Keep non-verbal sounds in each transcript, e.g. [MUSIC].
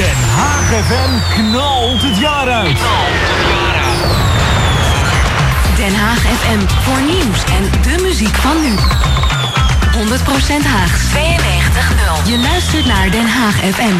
Den Haag FM knalt het jaar uit. Den Haag FM voor nieuws en de muziek van nu. 100% Haag. 92.0. Je luistert naar Den Haag FM.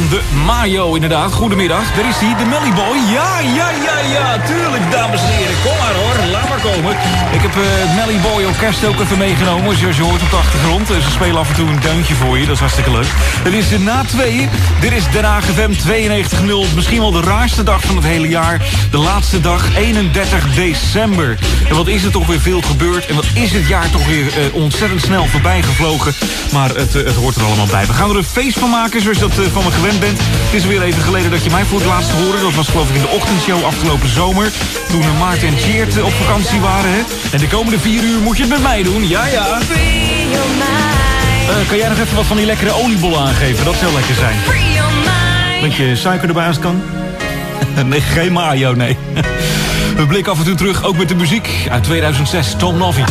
De Mayo inderdaad. Goedemiddag, daar is hij, de Melly Boy. Ja, ja, ja, ja, uh, Melly Boy Orkest ook even meegenomen, zoals je hoort op de achtergrond. Ze spelen af en toe een deuntje voor je, dat is hartstikke leuk. Het is de na twee. Dit is Den Haag FM 92.0. Misschien wel de raarste dag van het hele jaar. De laatste dag, 31 december. En wat is er toch weer veel gebeurd. En wat is het jaar toch weer uh, ontzettend snel voorbij gevlogen. Maar het, het hoort er allemaal bij. We gaan er een feest van maken, zoals je dat van me gewend bent. Het is weer even geleden dat je mij voor het laatst hoorde. Dat was geloof ik in de ochtendshow afgelopen zomer. Toen Maarten en Cheert op vakantie waren. Hè? De komende vier uur moet je het met mij doen. Ja, ja. kan jij nog even wat van die lekkere oliebollen aangeven? Dat zou lekker zijn. Beetje suiker erbij als kan. [LAUGHS] nee, geen mayo, nee. [LAUGHS] We blikken af en toe terug, ook met de muziek uit 2006, Tom Novi.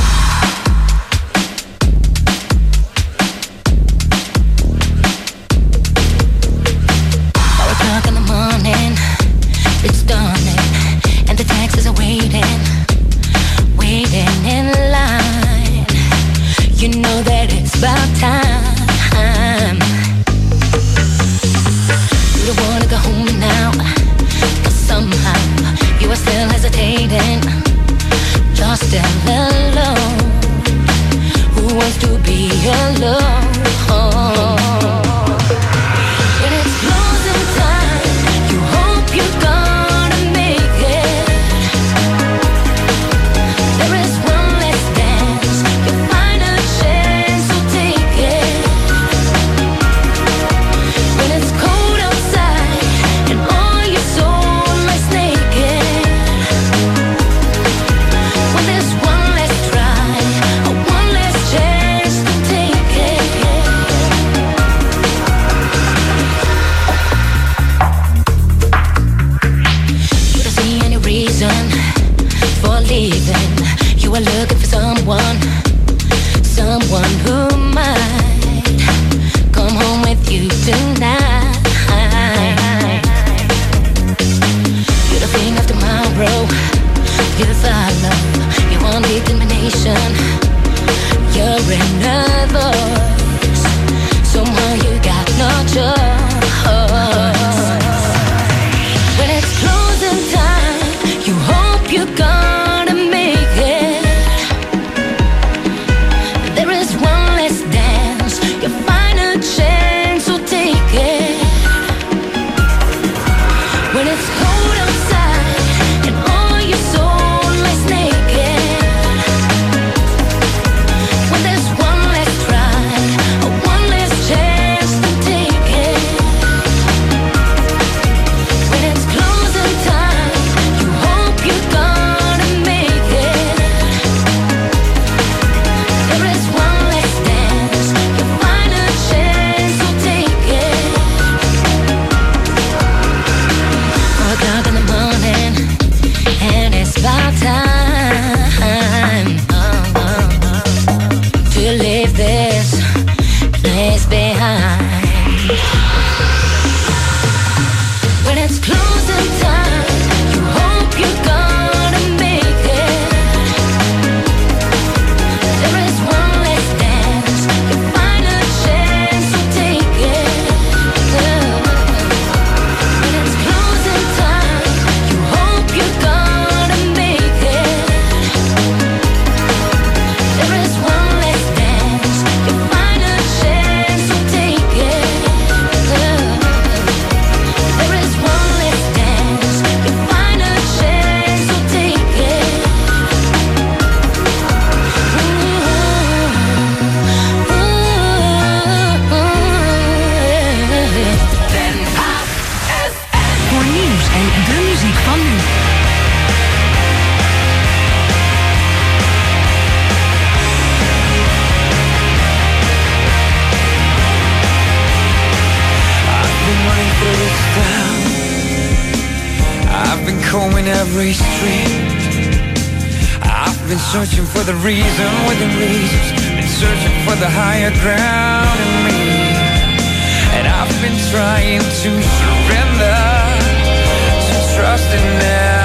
worrying. Somehow you got no choice. Searching for the reason within reasons. Been searching for the higher ground in me. And I've been trying to surrender to trust in every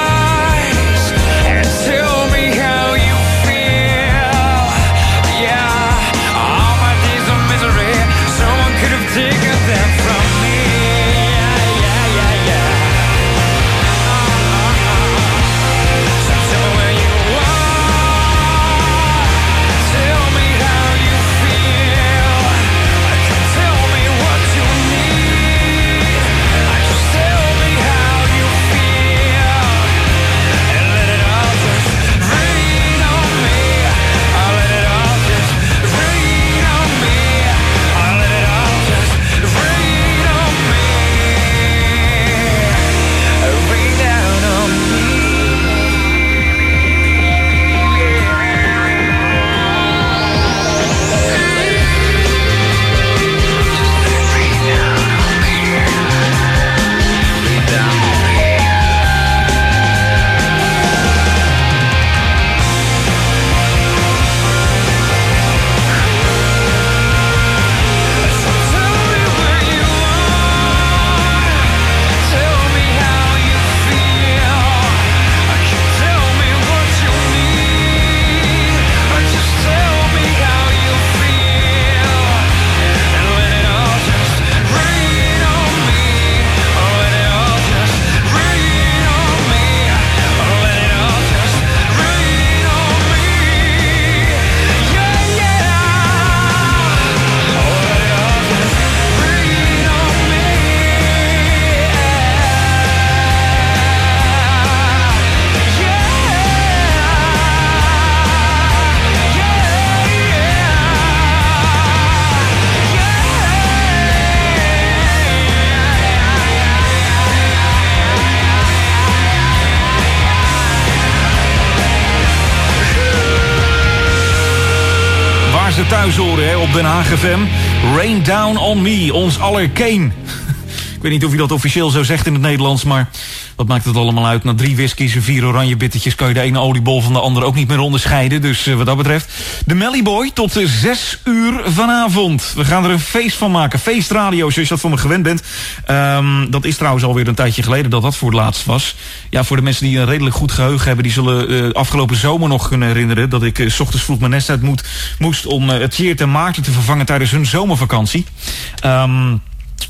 horen hè, op Den Haag FM. Rain Down on Me, ons aller Kane. [LAUGHS] Ik weet niet of je dat officieel zo zegt in het Nederlands, maar wat maakt het allemaal uit? Na drie whiskies en vier oranje bittertjes kan je de ene oliebol van de andere ook niet meer onderscheiden. Dus eh, wat dat betreft, de Melly Boy tot zes uur vanavond. We gaan er een feest van maken. Feestradio, zoals je dat van me gewend bent. Ehm, dat is trouwens alweer een tijdje geleden dat dat voor het laatst was. Ja, voor de mensen die een redelijk goed geheugen hebben, die zullen eh, afgelopen zomer nog kunnen herinneren dat ik eh, s ochtends vroeg mijn nest uit moet, moest om het Tjeerd en Maarten te vervangen tijdens hun zomervakantie. Ehm,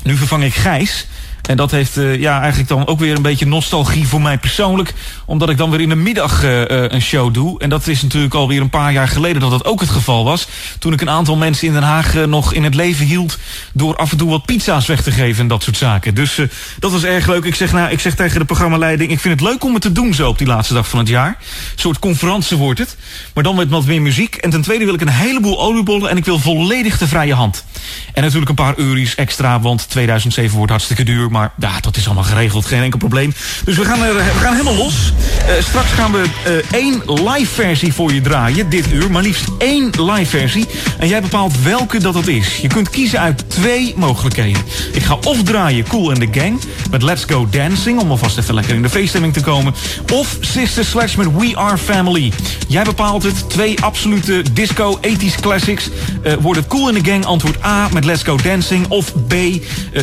nu vervang ik Gijs. En dat heeft eh, ja, eigenlijk dan ook weer een beetje nostalgie voor mij persoonlijk. Omdat ik dan weer in de middag eh, eh, een show doe. En dat is natuurlijk alweer een paar jaar geleden dat dat ook het geval was. Toen ik een aantal mensen in Den Haag nog in het leven hield. Door af en toe wat pizza's weg te geven en dat soort zaken. Dus dat was erg leuk. Ik zeg, nou, ik zeg tegen de programmaleiding. Ik vind het leuk om het te doen zo op die laatste dag van het jaar. Een soort conferentie wordt het. Maar dan met wat meer muziek. En ten tweede wil ik een heleboel oliebollen. En ik wil volledig de vrije hand. En natuurlijk een paar euro's extra. Want 2007 wordt hartstikke duur. Maar dat is allemaal geregeld. Geen enkel probleem. Dus we gaan, er, we gaan helemaal los. Eh, straks gaan we eh, één live versie voor je draaien. Dit uur. Maar liefst één live versie. En jij bepaalt welke dat het is. Je kunt kiezen uit twee mogelijkheden. Ik ga of draaien Cool in the Gang. Met Let's Go Dancing. Om alvast even lekker in de feeststemming te komen. Of Sister Slash met We Are Family. Jij bepaalt het. Twee absolute disco 80s classics. Worden wordt Cool in the Gang antwoord A met Let's Go Dancing. Of B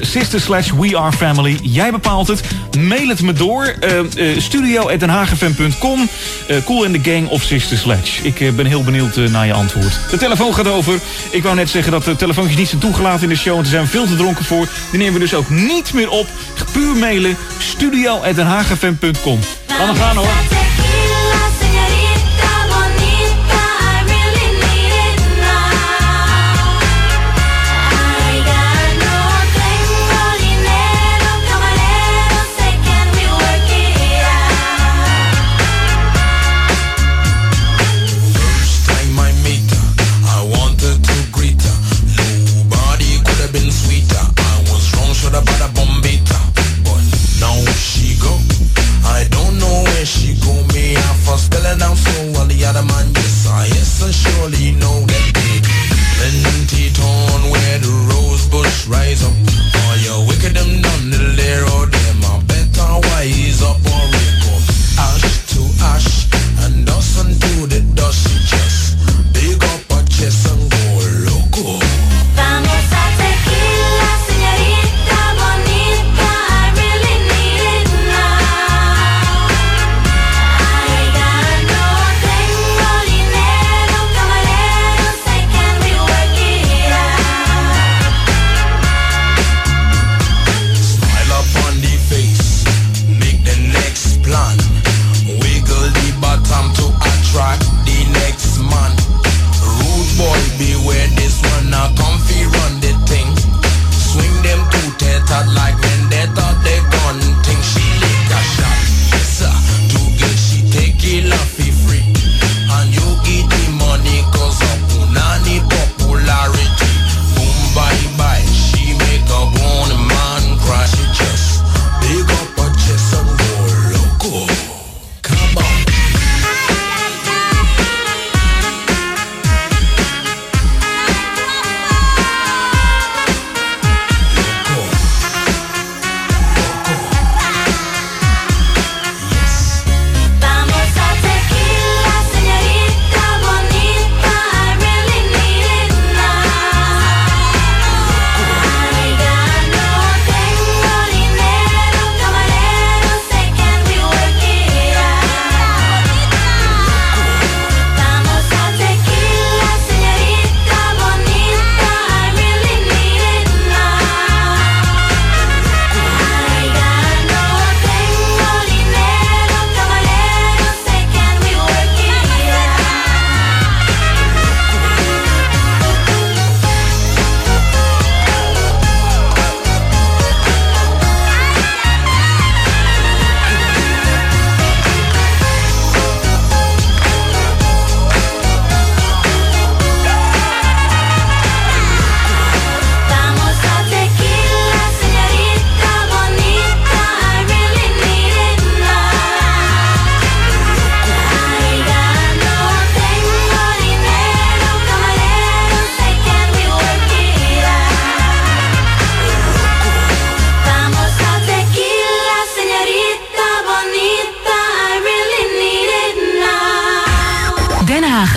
Sister Slash We Are Family. Jij bepaalt het. Mail het me door. Uh, uh, Cool in the Gang of Sister Sledge. Ik ben heel benieuwd naar je antwoord. De telefoon gaat over. Ik wou net zeggen dat de telefoontjes niet zijn toegelaten in de show. Want er zijn veel te dronken voor. Die nemen we dus ook niet meer op. Puur mailen. Studio.denhagenfam.com Laten we gaan hoor. a man, yes, I. yes, and surely know that day. Plenty torn where the rose bush rise up.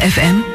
FM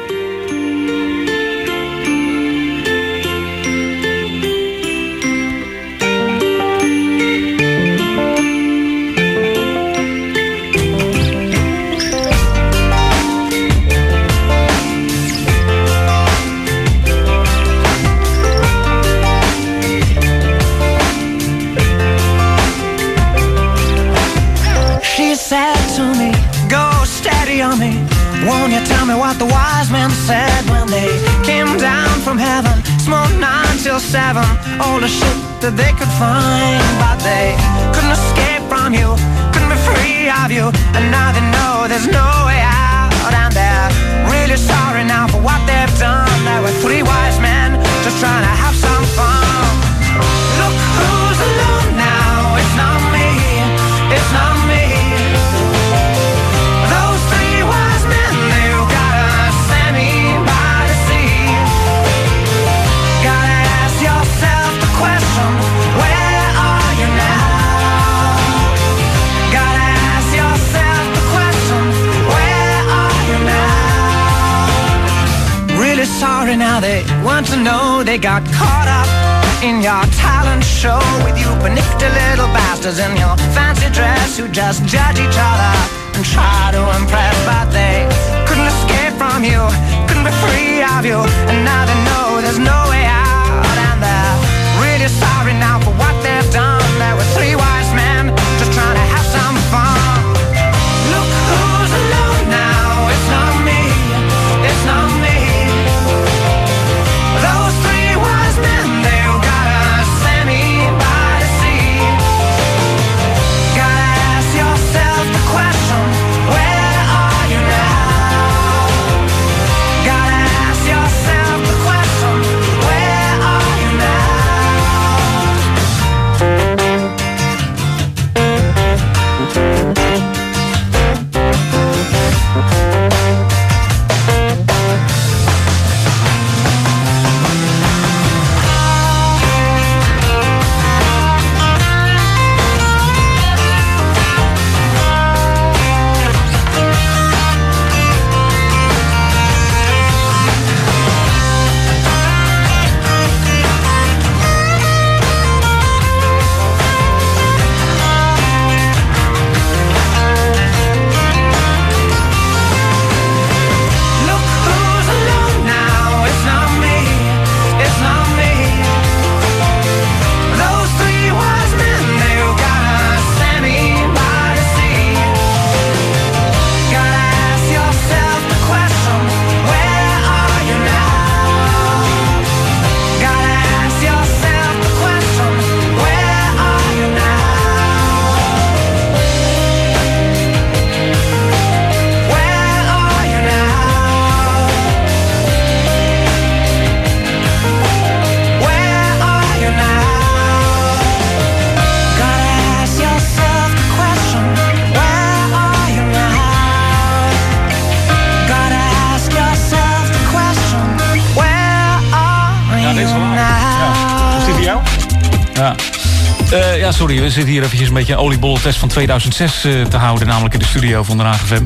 ja, sorry, we zitten hier eventjes een beetje een oliebollentest van 2006 eh, te houden, namelijk in de studio van de AGFM.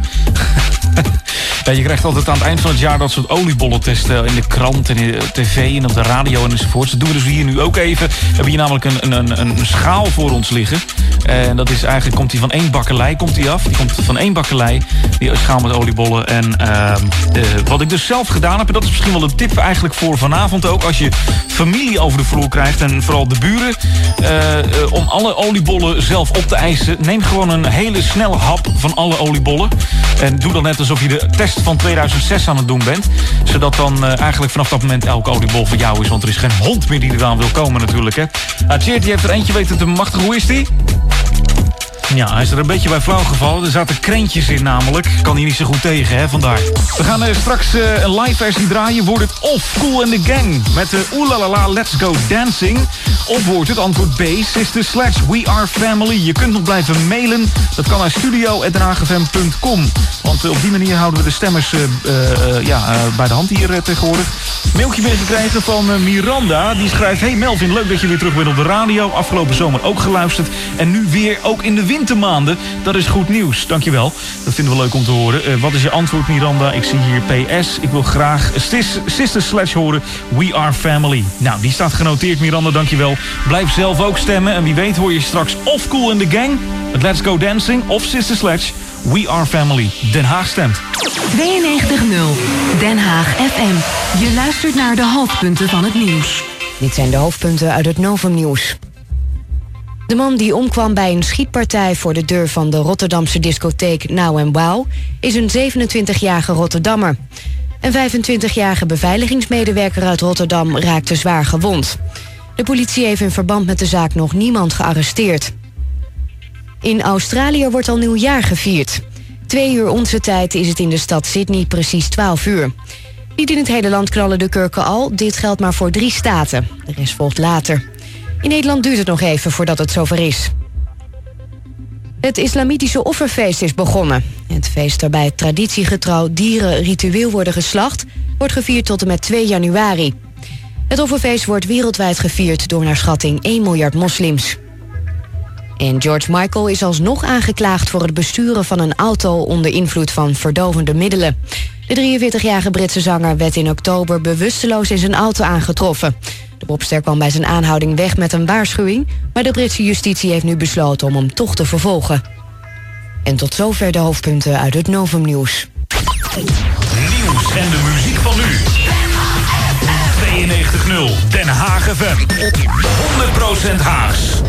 [LAUGHS] je krijgt altijd aan het eind van het jaar dat soort oliebollentesten in de krant en in de tv en op de radio enzovoort. Dat doen we dus hier nu ook even. We hebben hier namelijk een, een, een, een schaal voor ons liggen. En dat is eigenlijk, komt die van één bakkelei komt die af. Die komt van één bakkelei, die schaal met oliebollen. En ehm, eh, wat ik dus zelf gedaan heb, en dat is misschien wel een tip eigenlijk voor vanavond ook. Als je familie over de vloer krijgt en vooral de buren. eh, om alle oliebollen zelf op te eisen. Neem gewoon een hele snelle hap van alle oliebollen. En doe dan net alsof je de test van 2006 aan het doen bent. Zodat dan eh, eigenlijk vanaf dat moment elke oliebol voor jou is. Want er is geen hond meer die eraan wil komen natuurlijk. Hè. Ah, Tjeerd, die heeft er eentje weten te machtigen. Hoe is die? Ja, hij is er een beetje bij flauw gevallen. Er zaten krentjes in namelijk. Kan hij niet zo goed tegen, hè, vandaar. We gaan eh, straks eh, een live versie draaien. Wordt het of Cool and the Gang met de Oelalala Let's Go Dancing. Of wordt het antwoord B, Sister Slash We Are Family. Je kunt nog blijven mailen. Dat kan naar studio.dragefm.com. Want eh, op die manier houden we de stemmers ja, bij de hand hier tegenwoordig. Mailtje binnengekregen van Miranda. Die schrijft... Hey Melvin, leuk dat je weer terug bent op de radio. Afgelopen zomer ook geluisterd. En nu weer ook in de wintermaanden. Dat is goed nieuws. Dankjewel. Dat vinden we leuk om te horen. Eh, wat is je antwoord, Miranda? Ik zie hier PS. Ik wil graag sis- Sister Slash horen. We Are Family. Nou, die staat genoteerd, Miranda. Dankjewel. Blijf zelf ook stemmen. En wie weet hoor je straks of Cool in the Gang... met Let's Go Dancing of Sister Slash... We Are Family. Den Haag stemt. 92.0 Den Haag FM. Je luistert naar de hoofdpunten van het nieuws. Dit zijn de hoofdpunten uit het Novumnieuws. De man die omkwam bij een schietpartij voor de deur van de Rotterdamse discotheek Now and Wow is een 27-jarige Rotterdammer. Een 25-jarige beveiligingsmedewerker uit Rotterdam raakte zwaar gewond. De politie heeft in verband met de zaak nog niemand gearresteerd. In Australië wordt al nieuwjaar gevierd. Twee uur onze tijd is het in de stad Sydney precies 12 uur. Niet in het hele land knallen de kurken al. Dit geldt maar voor drie staten. De rest volgt later. In Nederland duurt het nog even voordat het zover is. Het islamitische offerfeest is begonnen. Het feest waarbij traditiegetrouw dieren ritueel worden geslacht... wordt gevierd tot en met 2 januari. Het offerfeest wordt wereldwijd gevierd door naar schatting 1 miljard moslims. En George Michael is alsnog aangeklaagd voor het besturen van een auto onder invloed van verdovende middelen. De 43-jarige Britse zanger werd in oktober bewusteloos in zijn auto aangetroffen. De kwam bij zijn aanhouding weg met een waarschuwing, maar de Britse justitie heeft nu besloten om hem toch te vervolgen. En tot zover de hoofdpunten uit het Novum Nieuws. Nieuws en de muziek van nu. 92.0 Den Haag FM. 100% Haags.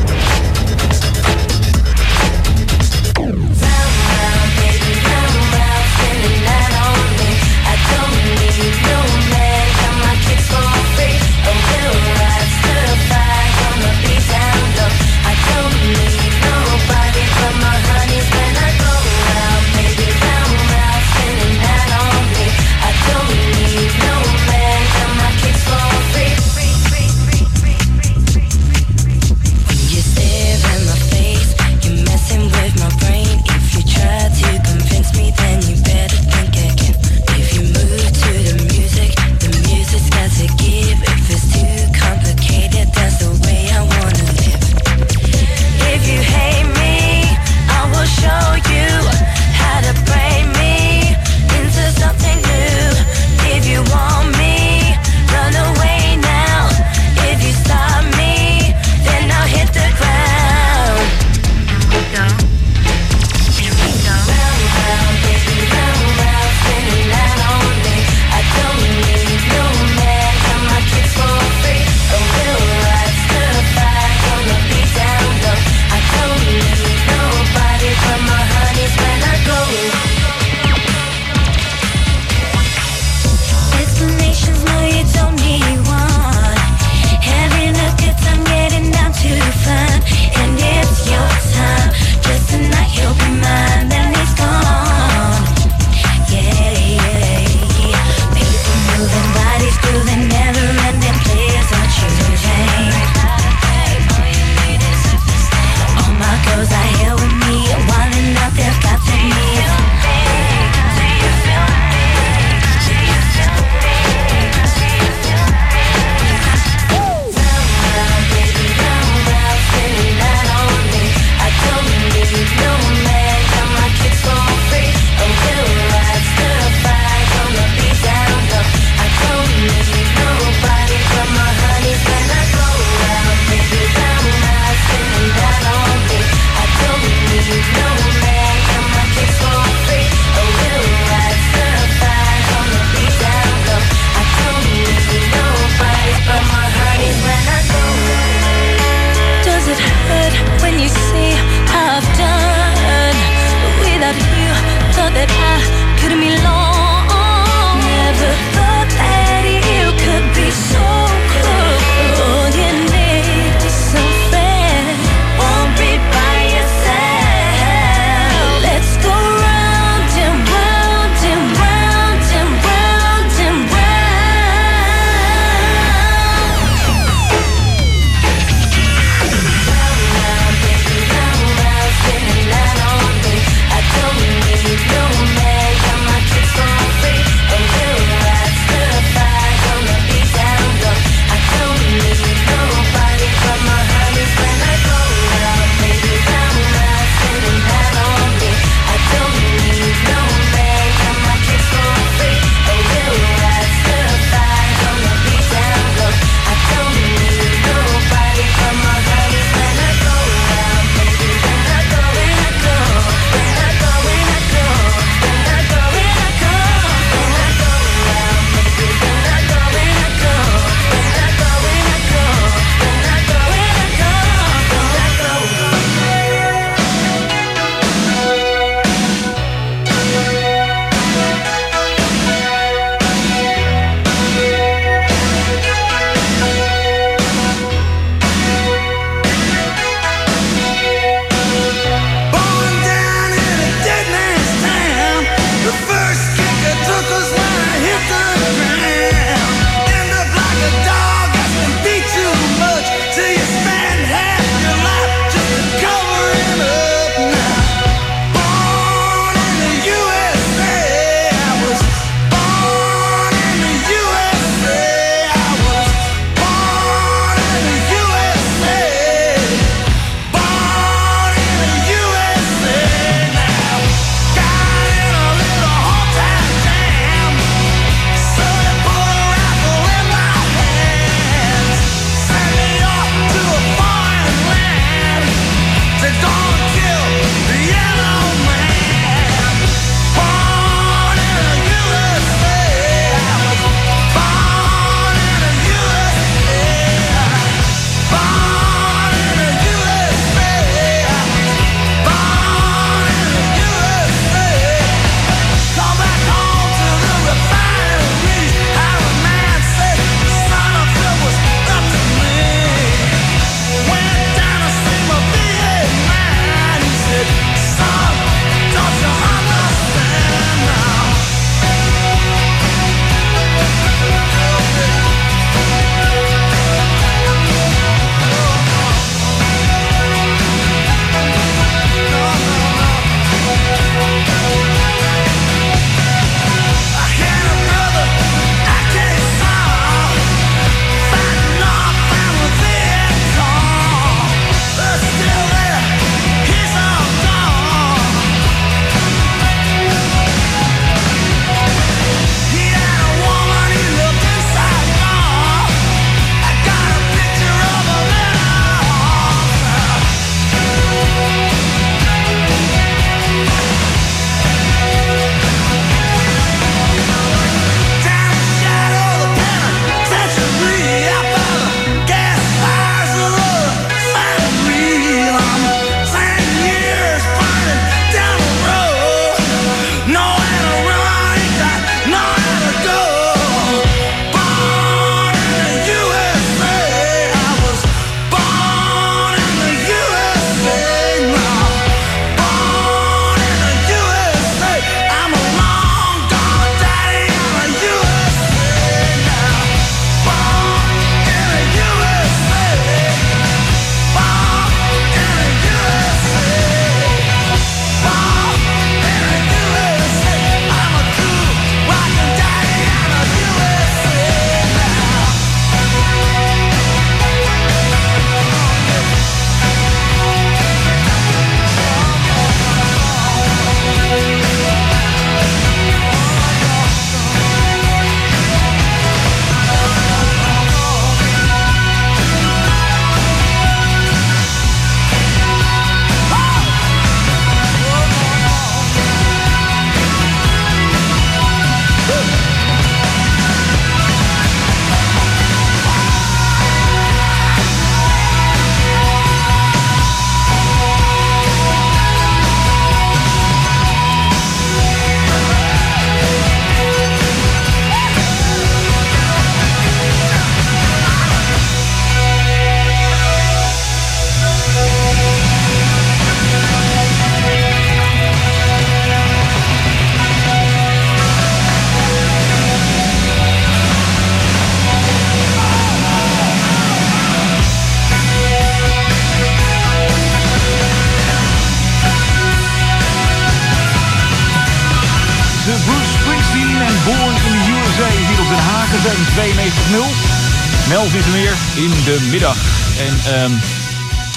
De middag. En ehm,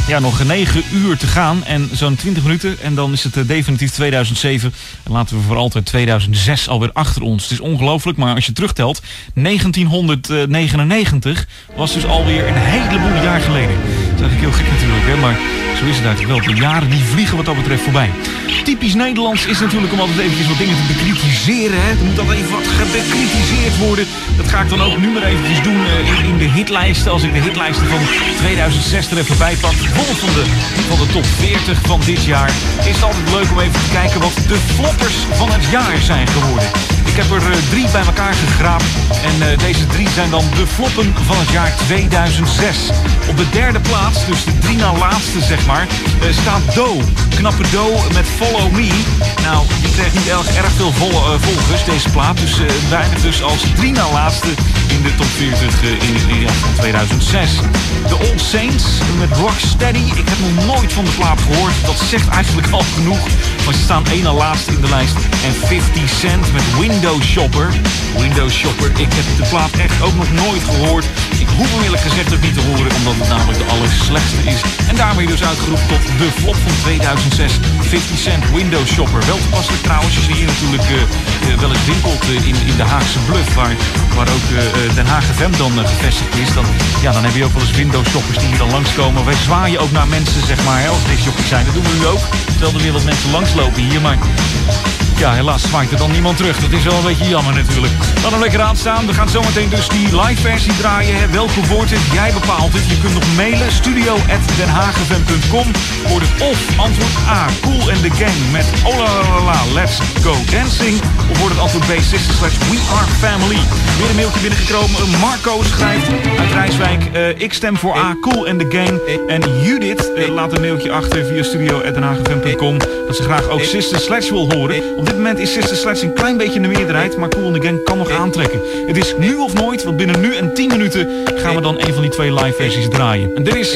ja, nog 9 uur te gaan en zo'n 20 minuten. En dan is het eh, definitief 2007. En laten we voor altijd 2006 alweer achter ons. Het is ongelooflijk, maar als je terugtelt... 1999 was dus alweer een heleboel jaar geleden. Dat is eigenlijk heel gek natuurlijk, hè? maar zo is het eigenlijk wel. De jaren die vliegen wat dat betreft voorbij. Typisch Nederlands is natuurlijk om altijd eventjes wat dingen te bekritiseren. Hè? Er moet altijd even wat gebekritiseerd worden. Dat ga ik dan ook nu maar eventjes doen eh, in, de hitlijsten. Als ik de hitlijsten van 2006 er even bij pak. Bijvoorbeeld van de, van de top 40 van dit jaar. Is het altijd leuk om even te kijken wat de floppers van het jaar zijn geworden. Ik heb er eh, drie bij elkaar gegraapt. En eh, deze drie zijn dan de floppen van het jaar 2006. Op de derde plaats, dus de drie na laatste zeg maar, eh, staat Do. Knappe Do met Follow Me. Nou, die kreeg niet erg, erg veel vol- eh, volgers, deze plaat. Dus eh weinig dus als drie na laatste in de top 40 eh, in, van 2006. De All Saints met Rocksteady. Ik heb nog nooit van de plaat gehoord. Dat zegt eigenlijk al genoeg. Maar ze staan één na laatste in de lijst. En 50 Cent met Window Shopper. Window Shopper. Ik heb de plaat echt ook nog nooit gehoord. Ik hoef hem eerlijk gezegd ook niet te horen. Omdat het namelijk de allerslechtste is. En daarmee dus uitgeroepen tot de flop van 2006. 50 Cent Window Shopper. Wel toepasselijk trouwens. Als je hier natuurlijk eh, wel eens winkelt eh, in, in de Haagse Bluff. Waar, waar ook Den Haag FM dan gevestigd is. Dan, ja, dan heb je ook wel eens window shoppers die hier dan langskomen. Wij zwaaien ook naar mensen, zeg maar, hè, als discjockeys zijn. Dat doen we nu ook. Terwijl er weer wat mensen langslopen hier. Maar ja, helaas zwaait er dan niemand terug. Dat is wel een beetje jammer natuurlijk. Laat hem lekker aanstaan. We gaan zometeen dus die live versie draaien. Welke wordt het? Jij bepaalt het. Je kunt nog mailen. studio.denhagevm.com Wordt het of antwoord A. Cool and the Gang met Oh la la Let's Go Dancing. Of wordt het antwoord B. Sister slash We Are Family. Weer een mailtje binnengekomen. Marco schrijft uit Rijswijk. eh, ik stem voor A. Cool and the Gang. En Judith eh, laat een mailtje achter via studio.denhagevm.com. Dat ze graag ook Sister Sledge wil horen. Op dit moment is Sister Sledge een klein beetje in de meerderheid. Maar Cool and the Gang kan nog aantrekken. Het is nu of nooit, want binnen nu en 10 minuten gaan we dan een van die twee live versies draaien. En dit is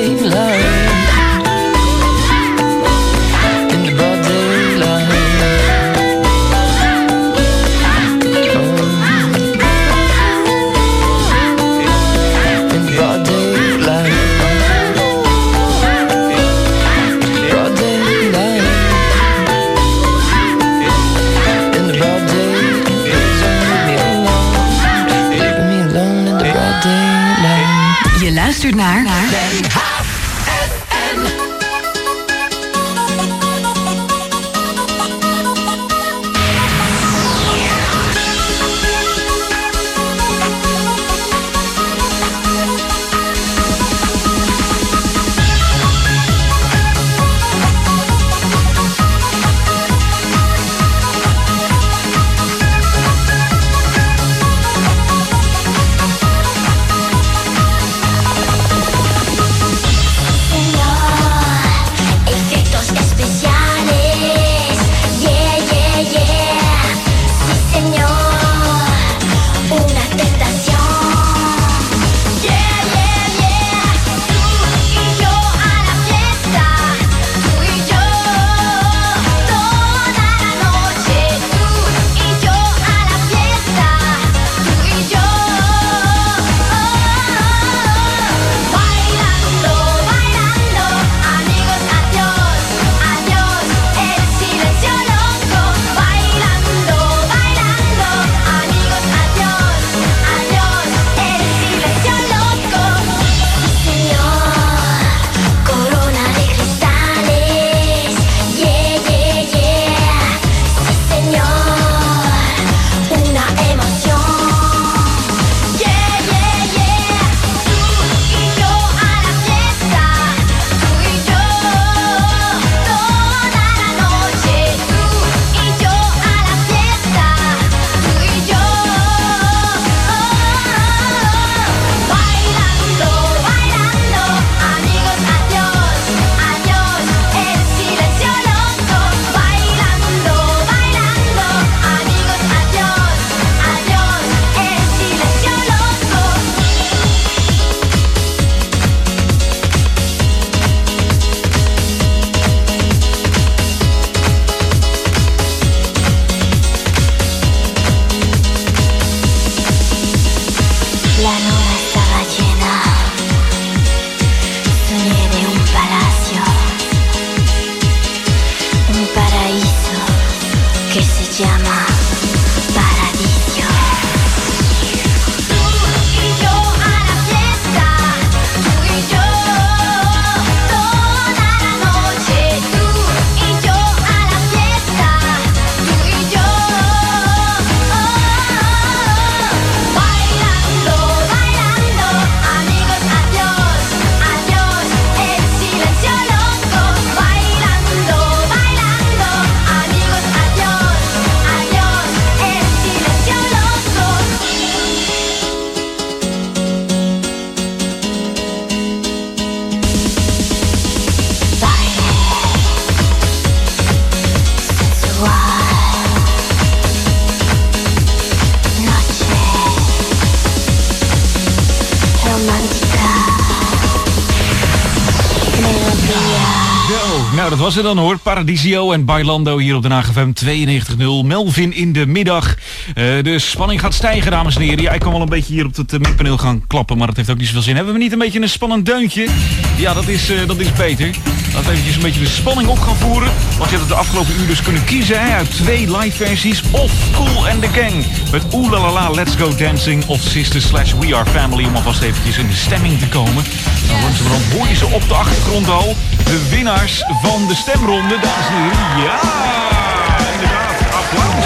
Was het dan hoor. Paradisio en Bailando hier op de FM 92.0. Melvin in de middag. Eh, de spanning gaat stijgen, dames en heren. Ja, ik kan wel een beetje hier op het uh, gaan klappen, maar dat heeft ook niet zoveel zin. Hebben we niet een beetje een spannend deuntje? Ja, dat is, eh, dat is beter. Laten we eventjes een beetje de spanning op gaan voeren. Want je hebt het de afgelopen uur dus kunnen kiezen hè, uit twee live versies. Of Cool and the Gang met Oeh La La Let's Go Dancing. Of Sisters slash We Are Family om alvast eventjes in de stemming te komen. Langzamerhand hoor je ze op de achtergrond al. De winnaars van de stemronde, dames en heren. Ja, inderdaad. Applaus.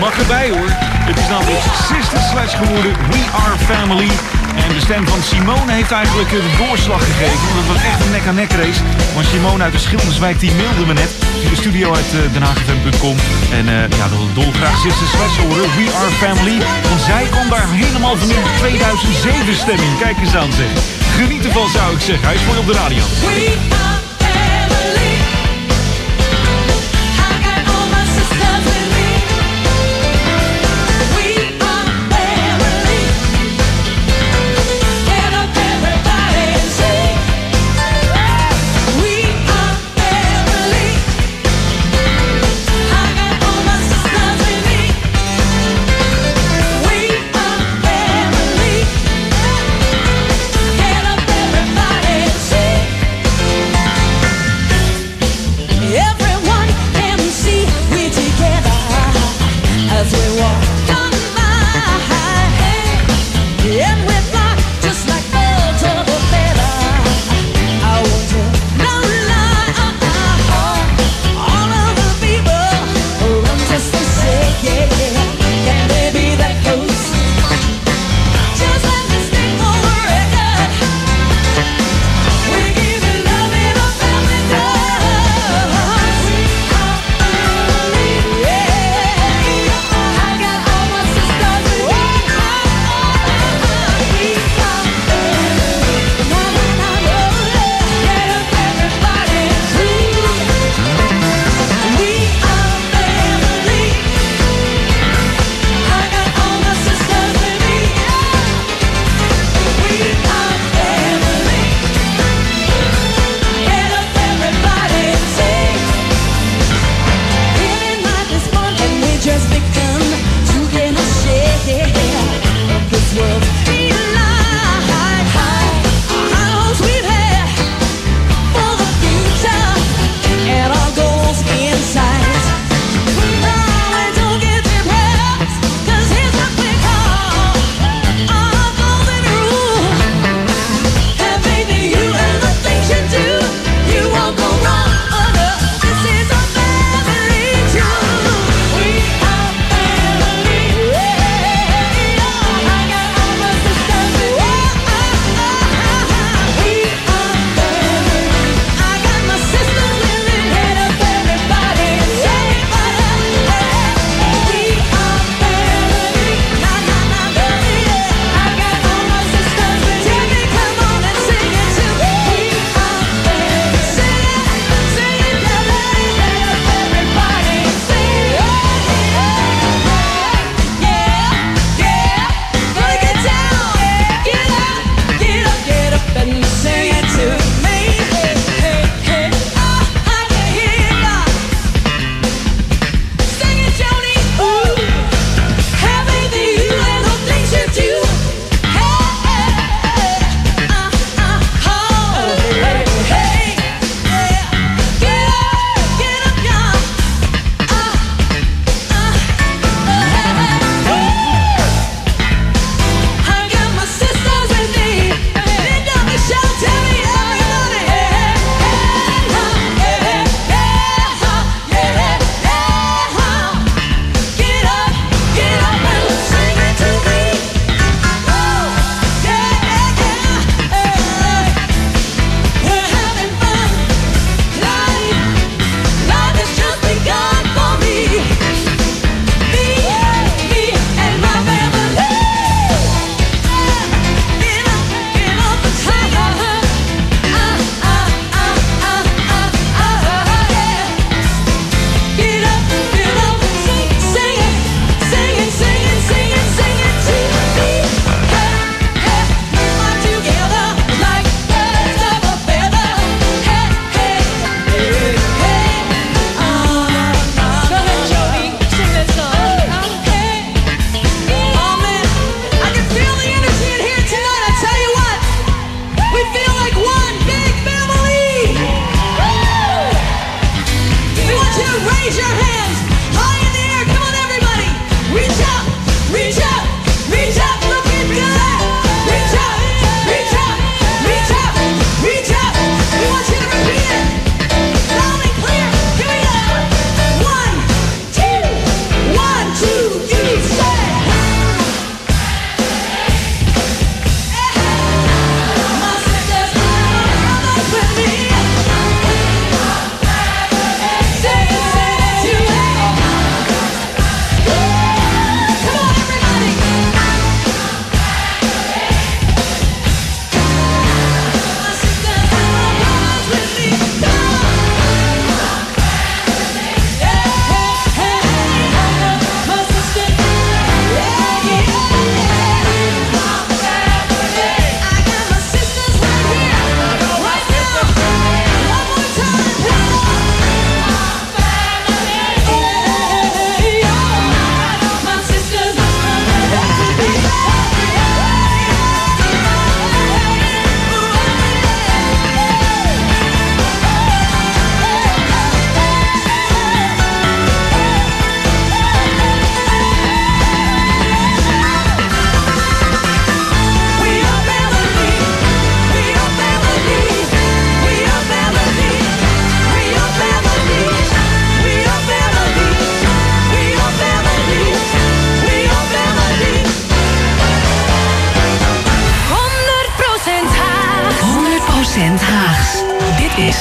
Mag erbij hoor. Het is namelijk Sisters slash geworden We Are Family. En de stem van Simone heeft eigenlijk de doorslag gegeven. Want het was echt een nek-aan-nek race. Want Simone uit de Schilderswijk die mailde me net. Via de studio uit uh, denhagefm.com. En uh, ja, dat wil dolgraag Sisters slash horen. We Are Family. Want zij kwam daar helemaal van in de 2007 stemming. Kijk eens aan zeg. Geniet ervan zou ik zeggen. Hij is je op de radio.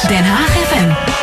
Den Haag FM.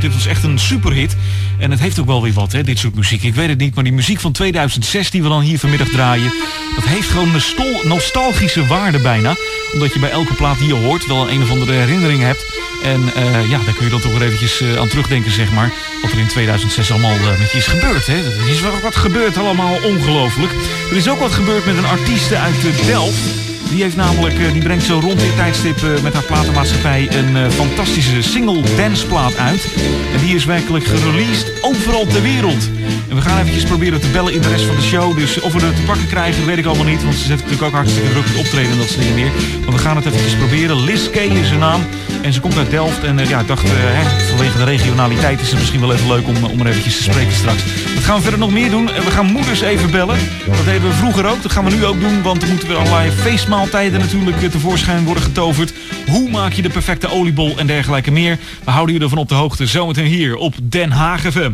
Dit was echt een superhit. En het heeft ook wel weer wat, hè, dit soort muziek. Ik weet het niet, maar die muziek van 2006 die we dan hier vanmiddag draaien... dat heeft gewoon een nostalgische waarde bijna. Omdat je bij elke plaat die je hoort wel een, een of andere herinnering hebt. En eh, ja, daar kun je dan toch weer eventjes eh, aan terugdenken, zeg maar. Wat er in 2006 allemaal eh, met je is gebeurd, hè. Er is wel wat gebeurd, allemaal ongelooflijk. Er is ook wat gebeurd met een artieste uit Delft. Die heeft namelijk, eh, die brengt zo rond dit tijdstip eh, met haar platenmaatschappij een eh, fantastische single danceplaat uit. En die is werkelijk gereleased overal ter wereld. En we gaan eventjes proberen te bellen in de rest van de show. Dus of we het te pakken krijgen, weet ik allemaal niet. Want ze heeft natuurlijk ook hartstikke druk met optreden en dat soort dingen meer. Maar we gaan het eventjes proberen. Liz Kay is haar naam. En ze komt uit Delft. En eh, ja, ik dacht, eh, hè, vanwege de regionaliteit is het misschien wel even leuk om, om er eventjes te spreken straks. Wat gaan we verder nog meer doen? Eh, We gaan moeders even bellen. Dat deden we vroeger ook. Dat gaan we nu ook doen. Want er moeten weer allerlei feestmaaltijden natuurlijk eh, tevoorschijn worden getoverd. Hoe maak je de perfecte oliebol en dergelijke meer? We houden jullie ervan op de hoogte. Zometeen hier op Den Haag FM.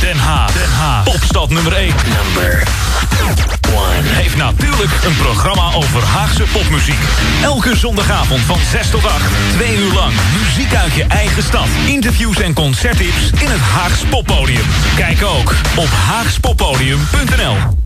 Den Haag. Den Haag. Popstad nummer 1. Number heeft natuurlijk een programma over Haagse popmuziek. Elke zondagavond van 6 tot 8. Twee uur lang muziek uit je eigen stad. Interviews en concerttips in het Haags Poppodium. Kijk ook op haagspoppodium.nl